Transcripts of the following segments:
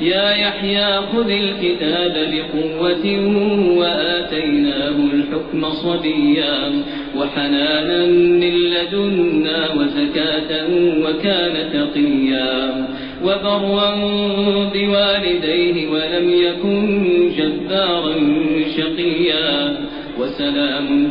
يا يحيى خذ الكتاب بقوة وآتيناه الحكم صبيا وحنانا من لدنا وزكاة وكان تقيا وبرا بوالديه ولم يكن جبارا شقيا وسلام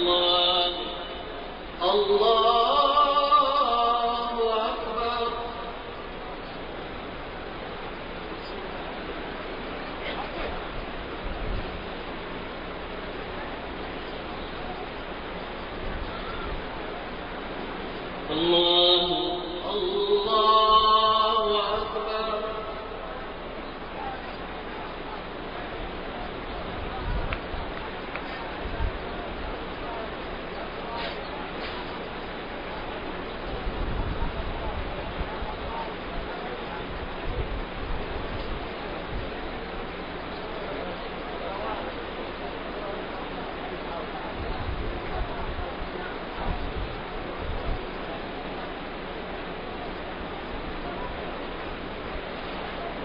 الله. الله أكبر الله الله أكبر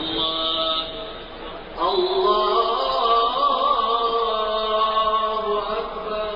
الله. الله أكبر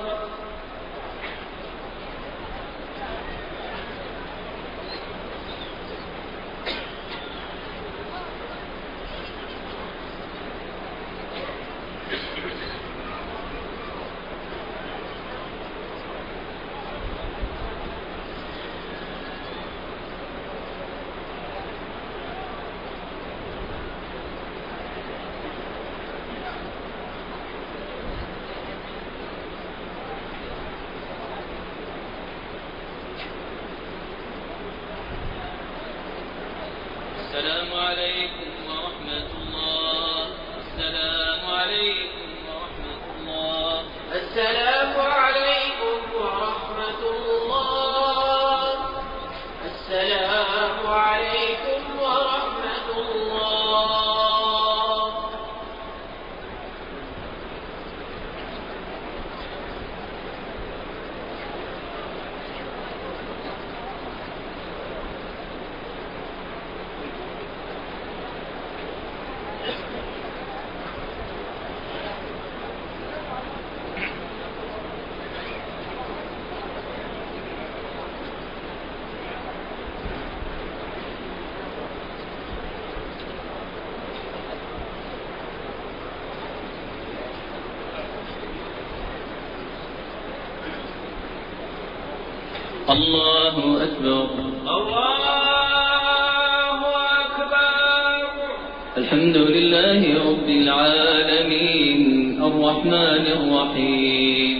السلام عليكم ورحمة الله السلام عليكم ورحمة الله السلام عليكم ورحمة الله السلام عليكم ورحمة الله الله أكبر الله أكبر الحمد لله رب العالمين الرحمن الرحيم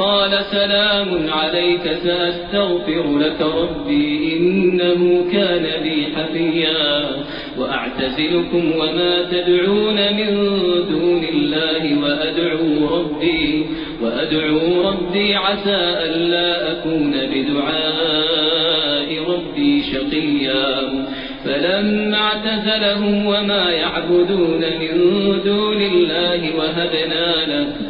قال سلام عليك سأستغفر لك ربي إنه كان بي حفيا وأعتزلكم وما تدعون من دون الله وأدعو ربي وأدعو ربي عسى ألا أكون بدعاء ربي شقيا فلما اعتزلهم وما يعبدون من دون الله وهبنا له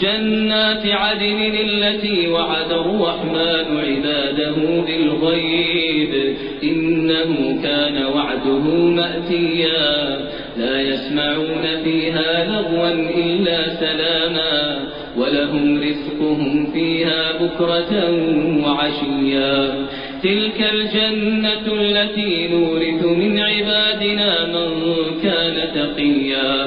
جنات عدن التي وعد الرحمن عباده بالغيب. إنه كان وعده مأتيا. لا يسمعون فيها لغوا إلا سلاما. ولهم رزقهم فيها بكرة وعشيا. تلك الجنة التي نورث من عبادنا من كان تقيا.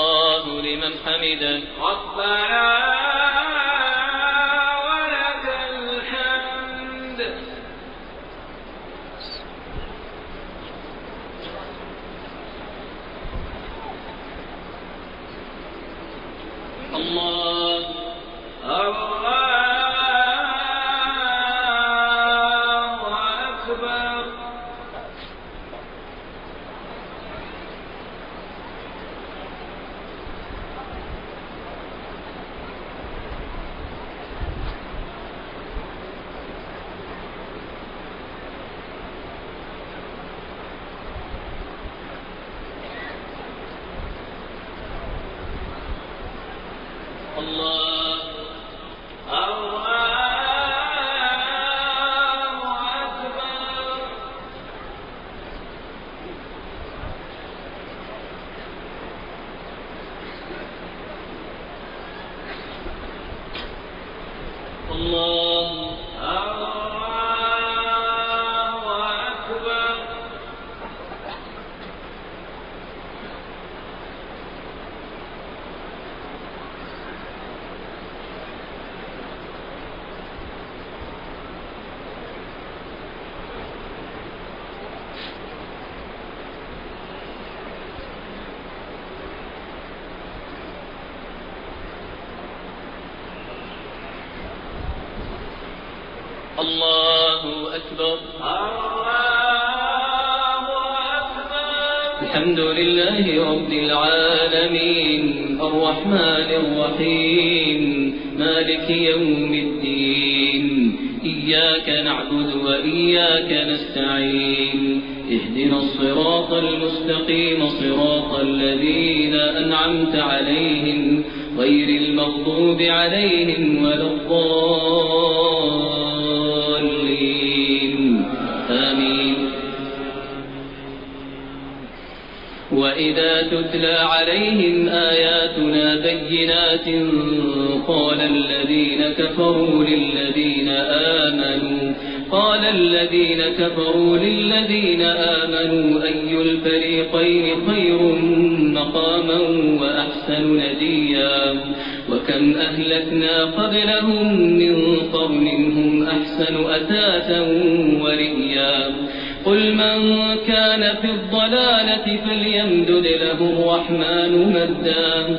الله لمن حمده. ربنا ولك الحمد الله الله أكبر الله الله أكبر الله أكبر الله أكبر الحمد لله رب العالمين الرحمن الرحيم مالك يوم الدين إياك نعبد نستعين اهدنا الصراط المستقيم صراط الذين أنعمت عليهم غير المغضوب عليهم ولا الضالين. آمين. وإذا تتلى عليهم آياتنا بينات قال الذين كفروا للذين آمنوا قال الذين كفروا للذين آمنوا أي الفريقين خير مقاما وأحسن نديا وكم أهلكنا قبلهم من قرن هم أحسن أثاثا ورئيا قل من كان في الضلالة فليمدد له الرحمن مدا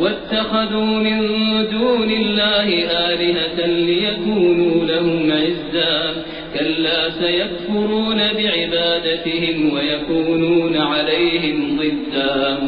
واتخذوا من دون الله آلهة ليكونوا لهم عزا كلا سيكفرون بعبادتهم ويكونون عليهم ضدا.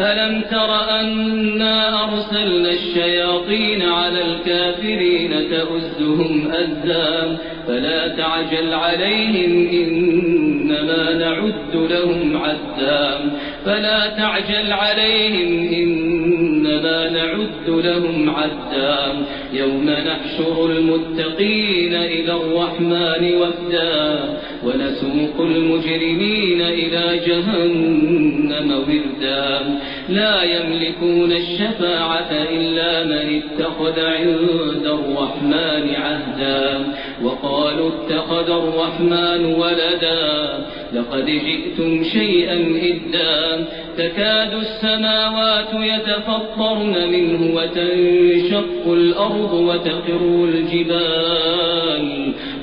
ألم تر أنا أرسلنا الشياطين على الكافرين تؤزهم أزا؟ فلا تعجل عليهم إنما نعد لهم عدا. فلا تعجل عليهم إنما نعد لهم عدا. يوم نحشر المتقين إلى الرحمن وفدا. ونسوق المجرمين إلى جهنم وردا. لا يملكون الشفاعة إلا من اتخذ عند الرحمن عهدا. وقالوا اتخذ الرحمن ولدا. لقد جئتم شيئا إدا. تكاد السماوات يتفطرن منه وتنشق الأرض وتقر الجبال.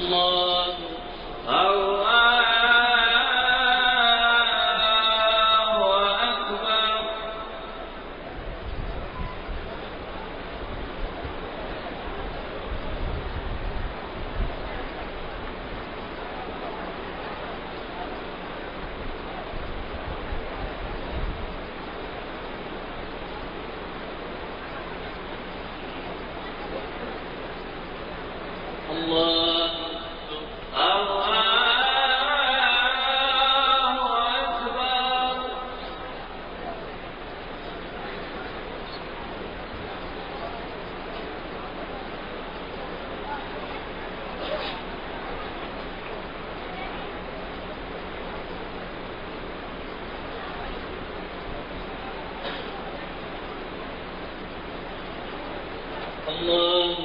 الله الله أكبر الله الله أكبر الله